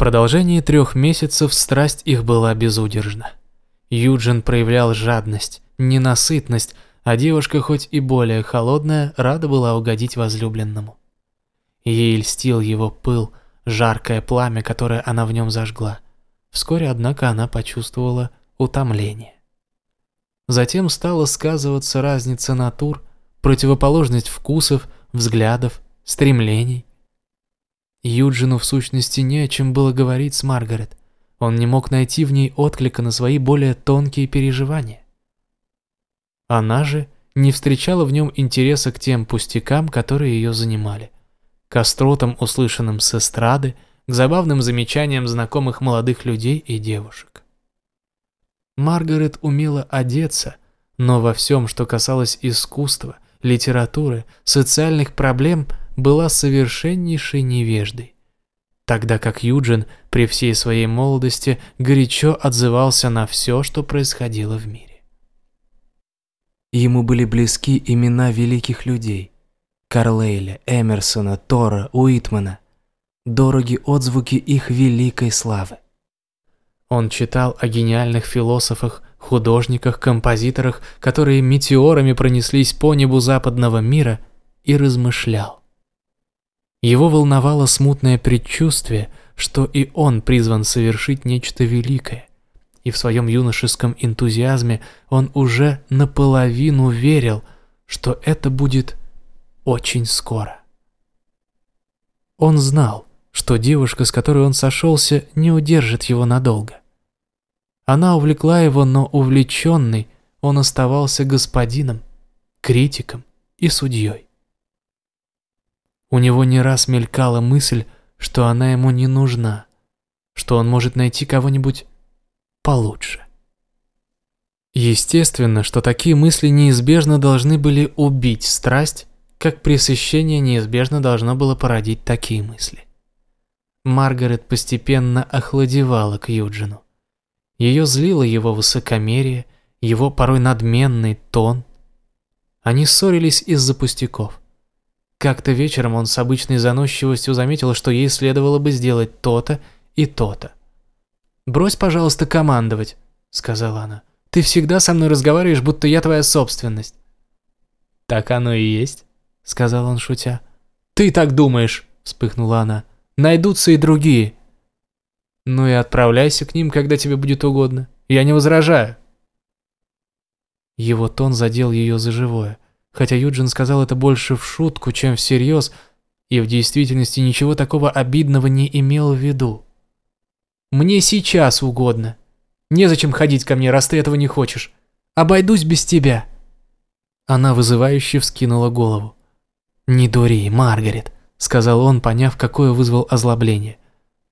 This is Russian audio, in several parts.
продолжении трех месяцев страсть их была безудержна. Юджин проявлял жадность, ненасытность, а девушка, хоть и более холодная, рада была угодить возлюбленному. Ей льстил его пыл, жаркое пламя, которое она в нем зажгла. Вскоре, однако, она почувствовала утомление. Затем стала сказываться разница натур, противоположность вкусов, взглядов, стремлений. Юджину в сущности не о чем было говорить с Маргарет. Он не мог найти в ней отклика на свои более тонкие переживания. Она же не встречала в нем интереса к тем пустякам, которые ее занимали. К остротам, услышанным с эстрады, к забавным замечаниям знакомых молодых людей и девушек. Маргарет умела одеться, но во всем, что касалось искусства, литературы, социальных проблем, была совершеннейшей невеждой. Тогда как Юджин при всей своей молодости горячо отзывался на все, что происходило в мире. Ему были близки имена великих людей – Карлейля, Эмерсона, Тора, Уитмана. Дороги отзвуки их великой славы. Он читал о гениальных философах, художниках, композиторах, которые метеорами пронеслись по небу западного мира, и размышлял. Его волновало смутное предчувствие, что и он призван совершить нечто великое, и в своем юношеском энтузиазме он уже наполовину верил, что это будет очень скоро. Он знал, что девушка, с которой он сошелся, не удержит его надолго. Она увлекла его, но увлеченный он оставался господином, критиком и судьей. У него не раз мелькала мысль, что она ему не нужна, что он может найти кого-нибудь получше. Естественно, что такие мысли неизбежно должны были убить страсть, как пресыщение неизбежно должно было породить такие мысли. Маргарет постепенно охладевала к Юджину. Ее злило его высокомерие, его порой надменный тон. Они ссорились из-за пустяков. Как-то вечером он с обычной заносчивостью заметил, что ей следовало бы сделать то-то и то-то. «Брось, пожалуйста, командовать», — сказала она. «Ты всегда со мной разговариваешь, будто я твоя собственность». «Так оно и есть», — сказал он, шутя. «Ты так думаешь», — вспыхнула она. Найдутся и другие. Ну и отправляйся к ним, когда тебе будет угодно. Я не возражаю. Его тон задел ее за живое, хотя Юджин сказал это больше в шутку, чем всерьез, и в действительности ничего такого обидного не имел в виду. «Мне сейчас угодно. Незачем ходить ко мне, раз ты этого не хочешь. Обойдусь без тебя». Она вызывающе вскинула голову. «Не дури, Маргарет сказал он, поняв, какое вызвал озлобление.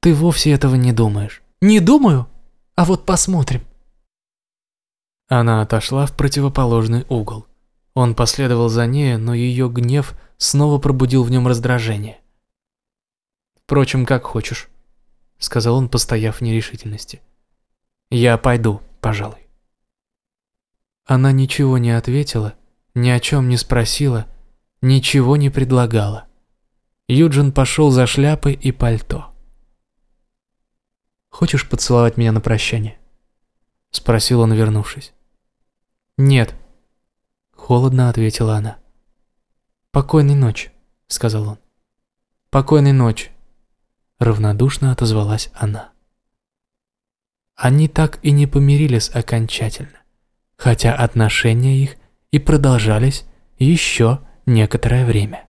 «Ты вовсе этого не думаешь». «Не думаю? А вот посмотрим». Она отошла в противоположный угол. Он последовал за ней, но ее гнев снова пробудил в нем раздражение. «Впрочем, как хочешь», — сказал он, постояв в нерешительности. «Я пойду, пожалуй». Она ничего не ответила, ни о чем не спросила, ничего не предлагала. Юджин пошел за шляпой и пальто. «Хочешь поцеловать меня на прощание?» — спросил он, вернувшись. «Нет», — холодно ответила она. «Покойной ночи», — сказал он. «Покойной ночи», — равнодушно отозвалась она. Они так и не помирились окончательно, хотя отношения их и продолжались еще некоторое время.